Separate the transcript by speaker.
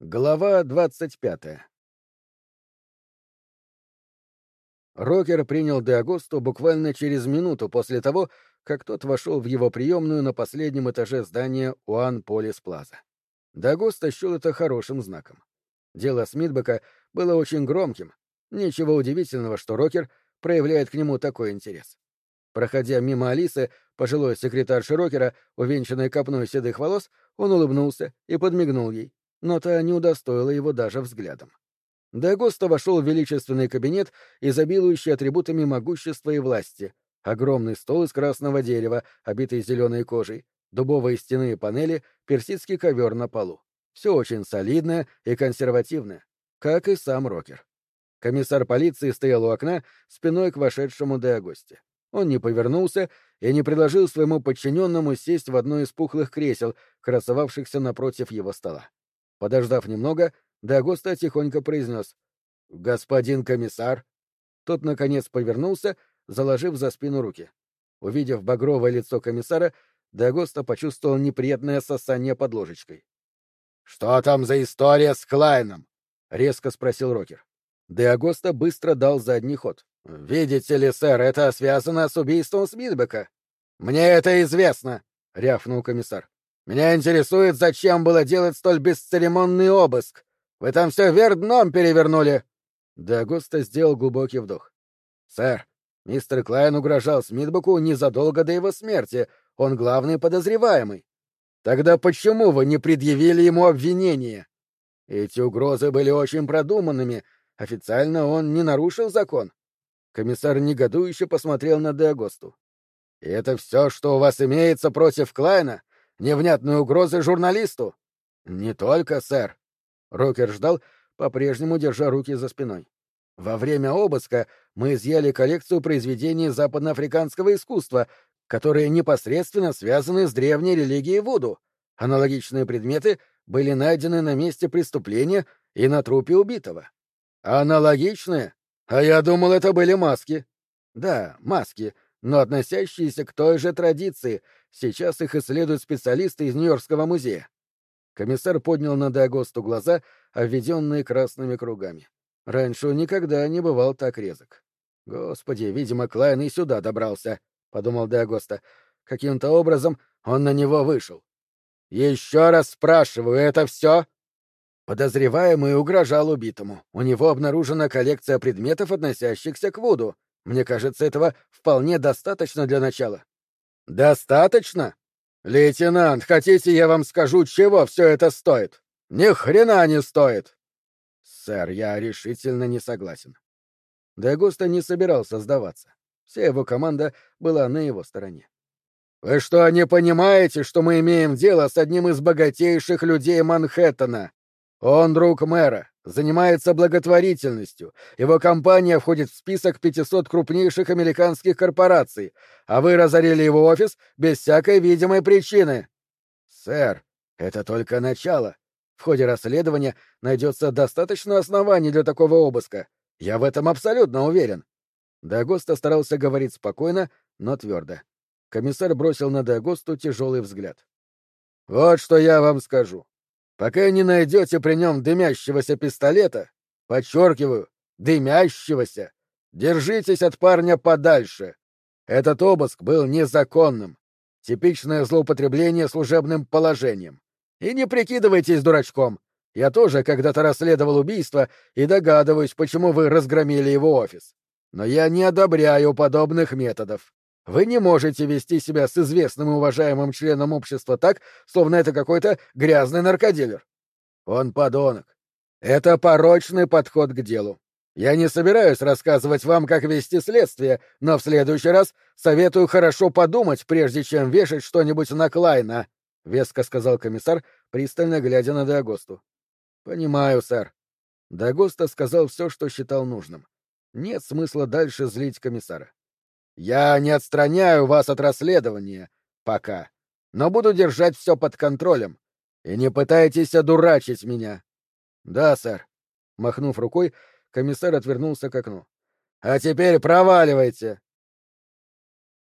Speaker 1: Глава двадцать пятая Рокер принял Деагосту буквально через минуту после того, как тот вошел в его приемную на последнем этаже здания Уан Полис Плаза. Деагоста счел это хорошим знаком. Дело Смитбека было очень громким. Ничего удивительного, что Рокер проявляет к нему такой интерес. Проходя мимо Алисы, пожилой секретарши Рокера, увенчанной копной седых волос, он улыбнулся и подмигнул ей но та не удостоила его даже взглядом. Дагоста вошел в величественный кабинет, изобилующий атрибутами могущества и власти. Огромный стол из красного дерева, обитый зеленой кожей, дубовые стены и панели, персидский ковер на полу. Все очень солидное и консервативное, как и сам Рокер. Комиссар полиции стоял у окна, спиной к вошедшему Деагосте. Он не повернулся и не предложил своему подчиненному сесть в одно из пухлых кресел, красовавшихся напротив его стола. Подождав немного, Дагоста тихонько произнес «Господин комиссар». Тот, наконец, повернулся, заложив за спину руки. Увидев багровое лицо комиссара, Дагоста почувствовал неприятное сосание под ложечкой. «Что там за история с Клайном?» — резко спросил Рокер. Деагоста быстро дал задний ход. «Видите ли, сэр, это связано с убийством Смитбека». «Мне это известно», — рявкнул комиссар. Меня интересует, зачем было делать столь бесцеремонный обыск. Вы там все вверх дном перевернули. Дагоста сделал глубокий вдох. Сэр, мистер Клайн угрожал Смитбуку незадолго до его смерти. Он главный подозреваемый. Тогда почему вы не предъявили ему обвинение? Эти угрозы были очень продуманными. Официально он не нарушил закон. Комиссар негодующе посмотрел на Деагосту. — И это все, что у вас имеется против Клайна? Невнятные угрозы журналисту. Не только, сэр. Рокер ждал, по-прежнему держа руки за спиной. Во время обыска мы изъяли коллекцию произведений западноафриканского искусства, которые непосредственно связаны с древней религией Вуду. Аналогичные предметы были найдены на месте преступления и на трупе убитого. Аналогичные? А я думал, это были маски. Да, маски, но относящиеся к той же традиции. Сейчас их исследуют специалисты из Нью-Йоркского музея. Комиссар поднял на Дагосту глаза, обведенные красными кругами. Раньше он никогда не бывал так резок. «Господи, видимо, Клайн и сюда добрался», — подумал Дагоста. Каким-то образом он на него вышел. «Еще раз спрашиваю, это все?» Подозреваемый угрожал убитому. У него обнаружена коллекция предметов, относящихся к Вуду. Мне кажется, этого вполне достаточно для начала. Достаточно? Лейтенант, хотите, я вам скажу, чего все это стоит? Ни хрена не стоит. Сэр, я решительно не согласен. Дагуста не собирался сдаваться. Вся его команда была на его стороне. Вы что, не понимаете, что мы имеем дело с одним из богатейших людей Манхэттена? Он друг мэра, занимается благотворительностью. Его компания входит в список 500 крупнейших американских корпораций, а вы разорили его офис без всякой видимой причины. Сэр, это только начало. В ходе расследования найдется достаточно оснований для такого обыска. Я в этом абсолютно уверен. Дагоста старался говорить спокойно, но твердо. Комиссар бросил на Дагосту тяжелый взгляд. Вот что я вам скажу. Пока не найдете при нем дымящегося пистолета, подчеркиваю, дымящегося, держитесь от парня подальше. Этот обыск был незаконным. Типичное злоупотребление служебным положением. И не прикидывайтесь дурачком. Я тоже когда-то расследовал убийство и догадываюсь, почему вы разгромили его офис. Но я не одобряю подобных методов. Вы не можете вести себя с известным и уважаемым членом общества так, словно это какой-то грязный наркодилер. Он подонок. Это порочный подход к делу. Я не собираюсь рассказывать вам, как вести следствие, но в следующий раз советую хорошо подумать, прежде чем вешать что-нибудь на Клайна, — веско сказал комиссар, пристально глядя на Дагосту. — Понимаю, сэр. Дагоста сказал все, что считал нужным. Нет смысла дальше злить комиссара. Я не отстраняю вас от расследования. Пока. Но буду держать все под контролем. И не пытайтесь одурачить меня. Да, сэр. Махнув рукой, комиссар отвернулся к окну. А теперь проваливайте.